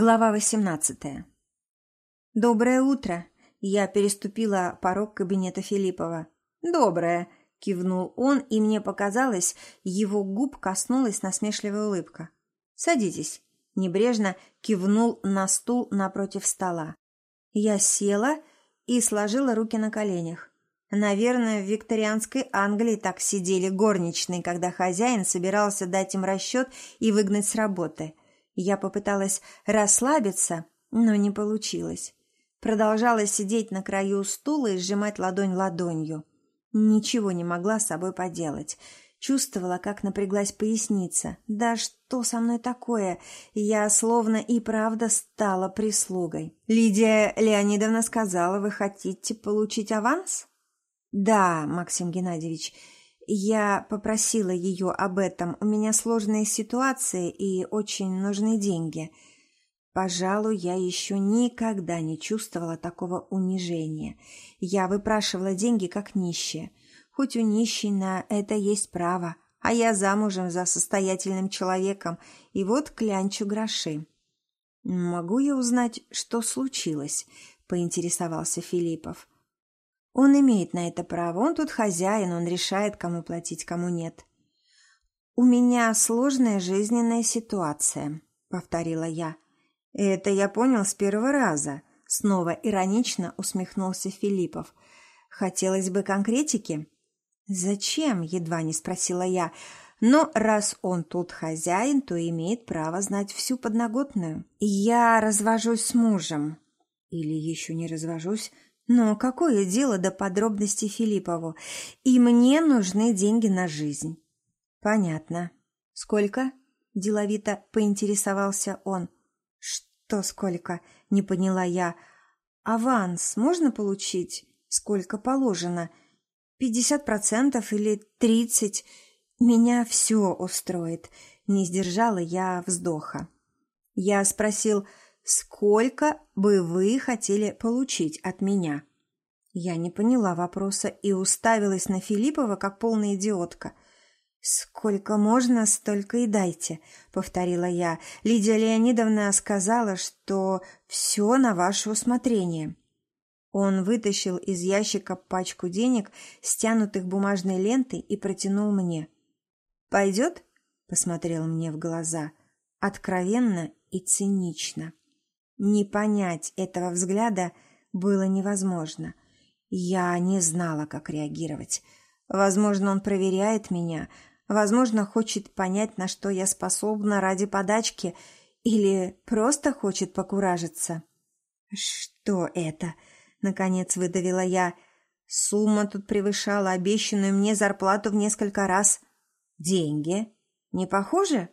Глава 18. «Доброе утро!» Я переступила порог кабинета Филиппова. «Доброе!» – кивнул он, и мне показалось, его губ коснулась насмешливая улыбка. «Садитесь!» – небрежно кивнул на стул напротив стола. Я села и сложила руки на коленях. Наверное, в викторианской Англии так сидели горничные, когда хозяин собирался дать им расчет и выгнать с работы – я попыталась расслабиться, но не получилось. Продолжала сидеть на краю стула и сжимать ладонь ладонью. Ничего не могла с собой поделать. Чувствовала, как напряглась поясница. Да что со мной такое? Я словно и правда стала прислугой. Лидия Леонидовна сказала, вы хотите получить аванс? Да, Максим Геннадьевич. Я попросила ее об этом. У меня сложные ситуации и очень нужны деньги. Пожалуй, я еще никогда не чувствовала такого унижения. Я выпрашивала деньги как нищая. Хоть у нищей на это есть право, а я замужем за состоятельным человеком, и вот клянчу гроши. «Могу я узнать, что случилось?» – поинтересовался Филиппов. Он имеет на это право. Он тут хозяин, он решает, кому платить, кому нет. «У меня сложная жизненная ситуация», — повторила я. «Это я понял с первого раза», — снова иронично усмехнулся Филиппов. «Хотелось бы конкретики». «Зачем?» — едва не спросила я. «Но раз он тут хозяин, то имеет право знать всю подноготную. Я развожусь с мужем». «Или еще не развожусь?» Но какое дело до подробностей Филиппову? И мне нужны деньги на жизнь. Понятно. Сколько? Деловито поинтересовался он. Что сколько? Не поняла я. Аванс можно получить? Сколько положено? Пятьдесят процентов или тридцать? Меня все устроит. Не сдержала я вздоха. Я спросил, Сколько бы вы хотели получить от меня? Я не поняла вопроса и уставилась на Филиппова, как полная идиотка. «Сколько можно, столько и дайте», — повторила я. «Лидия Леонидовна сказала, что все на ваше усмотрение». Он вытащил из ящика пачку денег, стянутых бумажной лентой, и протянул мне. «Пойдет?» — посмотрел мне в глаза. Откровенно и цинично. Не понять этого взгляда было невозможно. Я не знала, как реагировать. Возможно, он проверяет меня, возможно, хочет понять, на что я способна ради подачки, или просто хочет покуражиться. «Что это?» — наконец выдавила я. Сумма тут превышала обещанную мне зарплату в несколько раз. «Деньги? Не похоже?»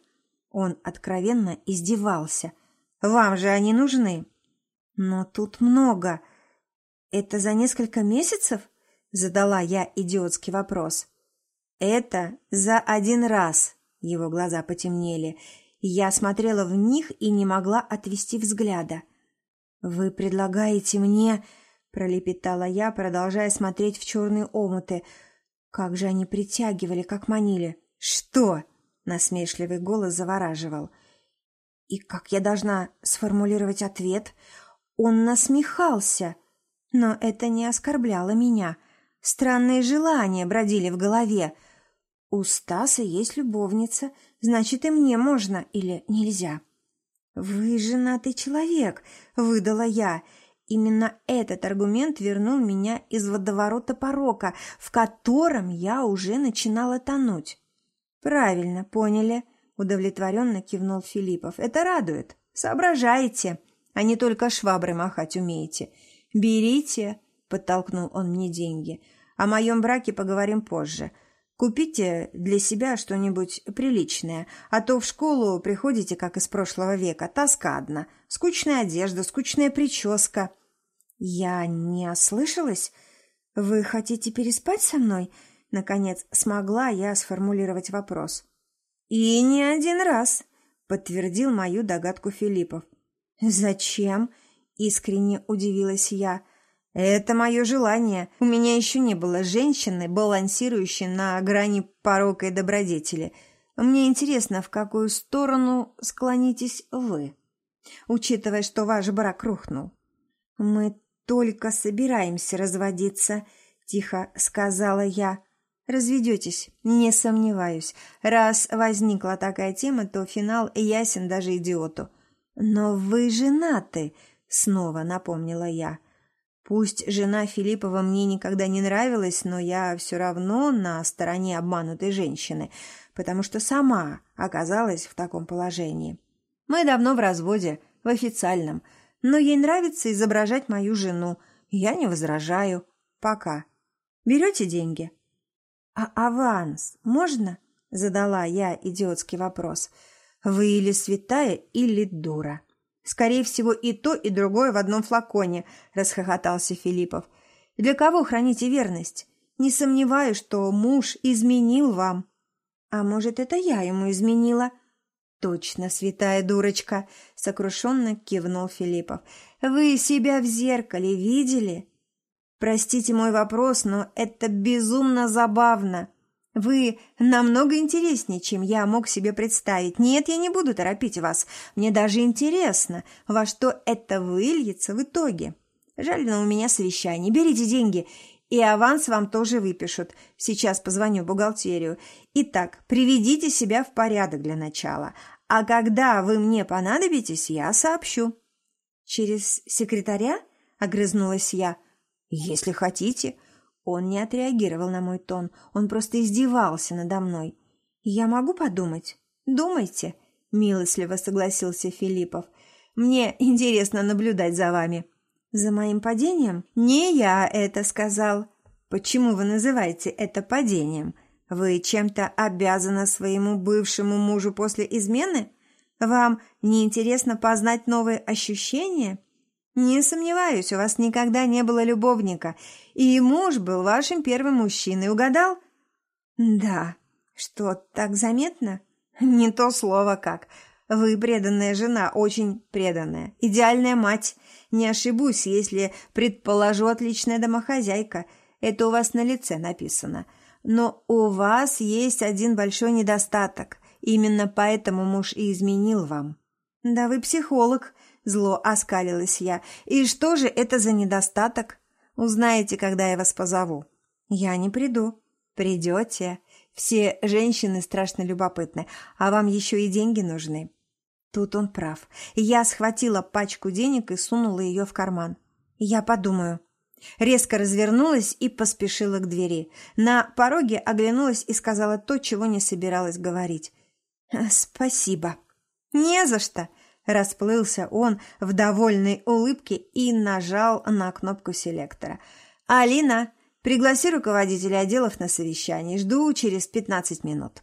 Он откровенно издевался — вам же они нужны. Но тут много. Это за несколько месяцев? Задала я идиотский вопрос. Это за один раз. Его глаза потемнели. Я смотрела в них и не могла отвести взгляда. Вы предлагаете мне... Пролепетала я, продолжая смотреть в черные омуты. Как же они притягивали, как манили. «Что?» — насмешливый голос завораживал — и как я должна сформулировать ответ? Он насмехался, но это не оскорбляло меня. Странные желания бродили в голове. У Стаса есть любовница, значит, и мне можно или нельзя. «Вы женатый человек», — выдала я. Именно этот аргумент вернул меня из водоворота порока, в котором я уже начинала тонуть. «Правильно, поняли», удовлетворенно кивнул Филиппов. Это радует. Соображаете, а не только швабры махать умеете. Берите, подтолкнул он мне деньги. О моем браке поговорим позже. Купите для себя что-нибудь приличное, а то в школу приходите, как из прошлого века, тоска. Скучная одежда, скучная прическа. Я не ослышалась? Вы хотите переспать со мной? Наконец смогла я сформулировать вопрос. «И не один раз», — подтвердил мою догадку Филиппов. «Зачем?» — искренне удивилась я. «Это мое желание. У меня еще не было женщины, балансирующей на грани порока и добродетели. Мне интересно, в какую сторону склонитесь вы». учитывая, что ваш брак рухнул. Мы только собираемся разводиться, тихо сказала я. Разведетесь, не сомневаюсь. Раз возникла такая тема, то финал ясен даже идиоту. Но вы женаты, снова напомнила я. Пусть жена Филиппова мне никогда не нравилась, но я все равно на стороне обманутой женщины, потому что сама оказалась в таком положении. Мы давно в разводе, в официальном, но ей нравится изображать мою жену. Я не возражаю. Пока. Берете деньги? А аванс можно? Задала я идиотский вопрос. Вы или святая, или дура. Скорее всего, и то, и другое в одном флаконе, расхохотался Филиппов. Для кого храните верность? Не сомневаюсь, что муж изменил вам. А может, это я ему изменила? Точно, святая дурочка, сокрушенно кивнул Филиппов. Вы себя в зеркале видели? Простите мой вопрос, но это безумно забавно. Вы намного интереснее, чем я мог себе представить. Нет, я не буду торопить вас. Мне даже интересно, во что это выльется в итоге. Жаль, но у меня совещание. Берите деньги, и аванс вам тоже выпишут. Сейчас позвоню в бухгалтерию. Итак, приведите себя в порядок для начала. А когда вы мне понадобитесь, я сообщу. Через секретаря? Огрызнулась я. Если хотите. Он не отреагировал на мой тон, он просто издевался надо мной. «Я могу подумать?» «Думайте», – милостливо согласился Филиппов. «Мне интересно наблюдать за вами». «За моим падением?» «Не я это сказал». «Почему вы называете это падением? Вы чем-то обязаны своему бывшему мужу после измены? Вам не интересно познать новые ощущения?» «Не сомневаюсь, у вас никогда не было любовника, и муж был вашим первым мужчиной, угадал?» «Да. Что, так заметно?» «Не то слово как. Вы преданная жена, очень преданная, идеальная мать. Не ошибусь, если предположу отличная домохозяйка. Это у вас на лице написано. Но у вас есть один большой недостаток. Именно поэтому муж и изменил вам». «Да вы психолог», Зло оскалилась я. «И что же это за недостаток? Узнаете, когда я вас позову». «Я не приду». «Придете. Все женщины страшно любопытны, а вам еще и деньги нужны». Тут он прав. Я схватила пачку денег и сунула ее в карман. «Я подумаю». Резко развернулась и поспешила к двери. На пороге оглянулась и сказала то, чего не собиралась говорить. «Спасибо». «Не за что!» Расплылся он в довольной улыбке и нажал на кнопку селектора. «Алина, пригласи руководителя отделов на совещание. Жду через пятнадцать минут».